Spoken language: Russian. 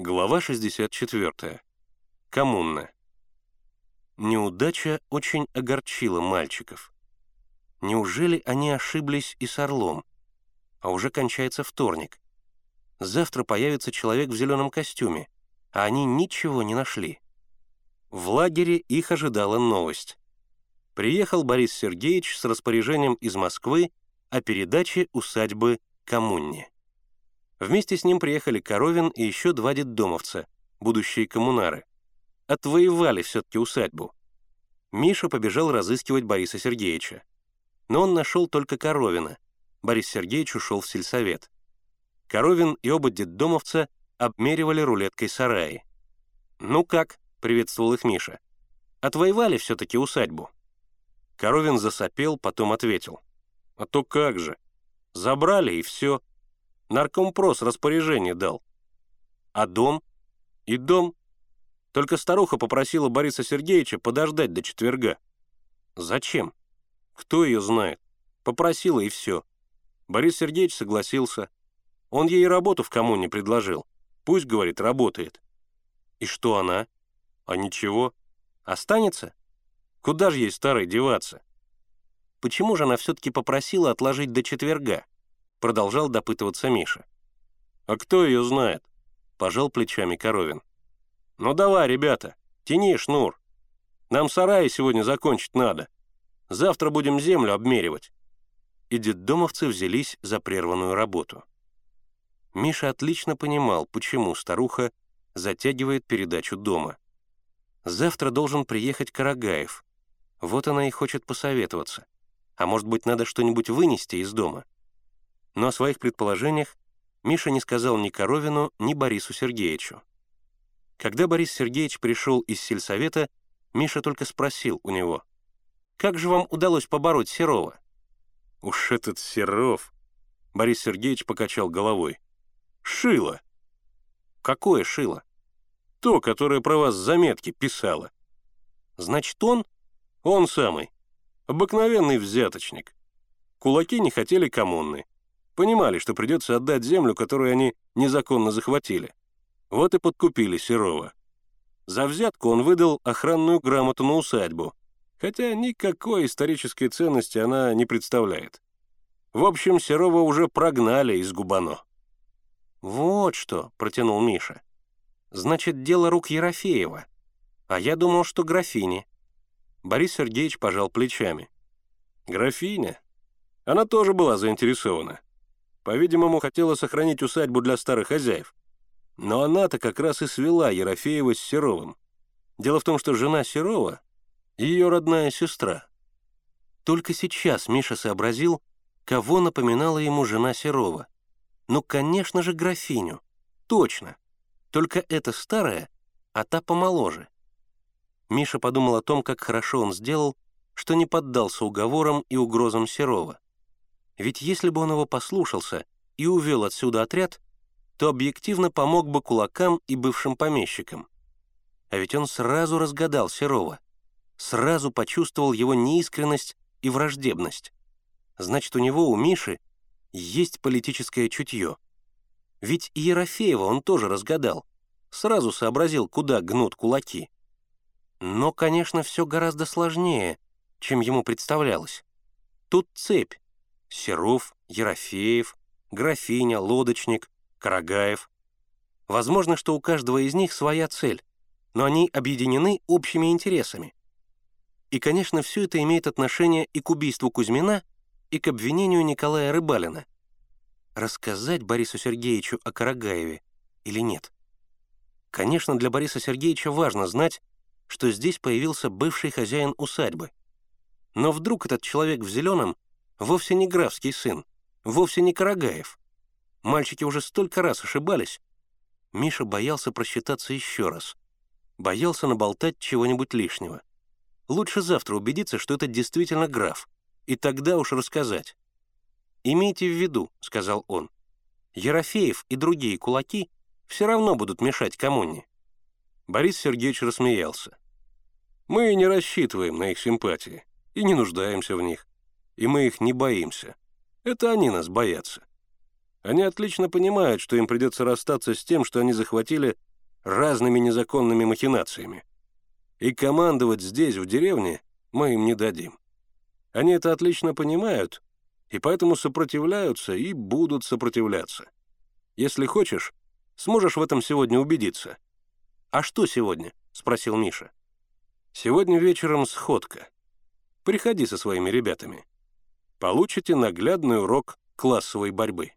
Глава 64. Коммуна. Неудача очень огорчила мальчиков. Неужели они ошиблись и с Орлом? А уже кончается вторник. Завтра появится человек в зеленом костюме, а они ничего не нашли. В лагере их ожидала новость. Приехал Борис Сергеевич с распоряжением из Москвы о передаче усадьбы коммуне. Вместе с ним приехали Коровин и еще два детдомовца, будущие коммунары. Отвоевали все-таки усадьбу. Миша побежал разыскивать Бориса Сергеевича. Но он нашел только Коровина. Борис Сергеевич ушел в сельсовет. Коровин и оба детдомовца обмеривали рулеткой сараи. «Ну как?» — приветствовал их Миша. «Отвоевали все-таки усадьбу». Коровин засопел, потом ответил. «А то как же? Забрали, и все. Наркомпрос распоряжение дал. А дом? И дом. Только старуха попросила Бориса Сергеевича подождать до четверга. Зачем? Кто ее знает? Попросила, и все. Борис Сергеевич согласился. Он ей работу в коммуне предложил. Пусть, говорит, работает. И что она? А ничего. Останется? Куда же ей старой деваться? Почему же она все-таки попросила отложить до четверга? Продолжал допытываться Миша. А кто ее знает? Пожал плечами Коровин. Ну давай, ребята, тяни шнур. Нам сараи сегодня закончить надо. Завтра будем землю обмеривать. И детдомовцы взялись за прерванную работу. Миша отлично понимал, почему старуха затягивает передачу дома. Завтра должен приехать Карагаев, вот она и хочет посоветоваться. А может быть, надо что-нибудь вынести из дома? Но о своих предположениях Миша не сказал ни Коровину, ни Борису Сергеевичу. Когда Борис Сергеевич пришел из сельсовета, Миша только спросил у него, «Как же вам удалось побороть Серова?» «Уж этот Серов!» Борис Сергеевич покачал головой. «Шило!» «Какое шило?» «То, которое про вас заметки писало». «Значит, он?» Он самый. Обыкновенный взяточник. Кулаки не хотели коммуны. Понимали, что придется отдать землю, которую они незаконно захватили. Вот и подкупили Серова. За взятку он выдал охранную грамоту на усадьбу, хотя никакой исторической ценности она не представляет. В общем, Серова уже прогнали из Губано. «Вот что», — протянул Миша. «Значит, дело рук Ерофеева. А я думал, что графини». Борис Сергеевич пожал плечами. «Графиня? Она тоже была заинтересована. По-видимому, хотела сохранить усадьбу для старых хозяев. Но она-то как раз и свела Ерофеева с Серовым. Дело в том, что жена Серова — ее родная сестра. Только сейчас Миша сообразил, кого напоминала ему жена Серова. Ну, конечно же, графиню. Точно. Только эта старая, а та помоложе. Миша подумал о том, как хорошо он сделал, что не поддался уговорам и угрозам Серова. Ведь если бы он его послушался и увел отсюда отряд, то объективно помог бы кулакам и бывшим помещикам. А ведь он сразу разгадал Серова, сразу почувствовал его неискренность и враждебность. Значит, у него, у Миши, есть политическое чутье. Ведь и Ерофеева он тоже разгадал, сразу сообразил, куда гнут кулаки. Но, конечно, все гораздо сложнее, чем ему представлялось. Тут цепь. Серов, Ерофеев, графиня, лодочник, Карагаев. Возможно, что у каждого из них своя цель, но они объединены общими интересами. И, конечно, все это имеет отношение и к убийству Кузьмина, и к обвинению Николая Рыбалина. Рассказать Борису Сергеевичу о Карагаеве или нет? Конечно, для Бориса Сергеевича важно знать, что здесь появился бывший хозяин усадьбы. Но вдруг этот человек в зеленом вовсе не графский сын, вовсе не Карагаев. Мальчики уже столько раз ошибались. Миша боялся просчитаться еще раз. Боялся наболтать чего-нибудь лишнего. Лучше завтра убедиться, что это действительно граф, и тогда уж рассказать. «Имейте в виду», — сказал он, — «Ерофеев и другие кулаки все равно будут мешать коммуне. Борис Сергеевич рассмеялся. «Мы не рассчитываем на их симпатии и не нуждаемся в них, и мы их не боимся. Это они нас боятся. Они отлично понимают, что им придется расстаться с тем, что они захватили разными незаконными махинациями. И командовать здесь, в деревне, мы им не дадим. Они это отлично понимают, и поэтому сопротивляются и будут сопротивляться. Если хочешь, сможешь в этом сегодня убедиться». «А что сегодня?» — спросил Миша. «Сегодня вечером сходка. Приходи со своими ребятами. Получите наглядный урок классовой борьбы».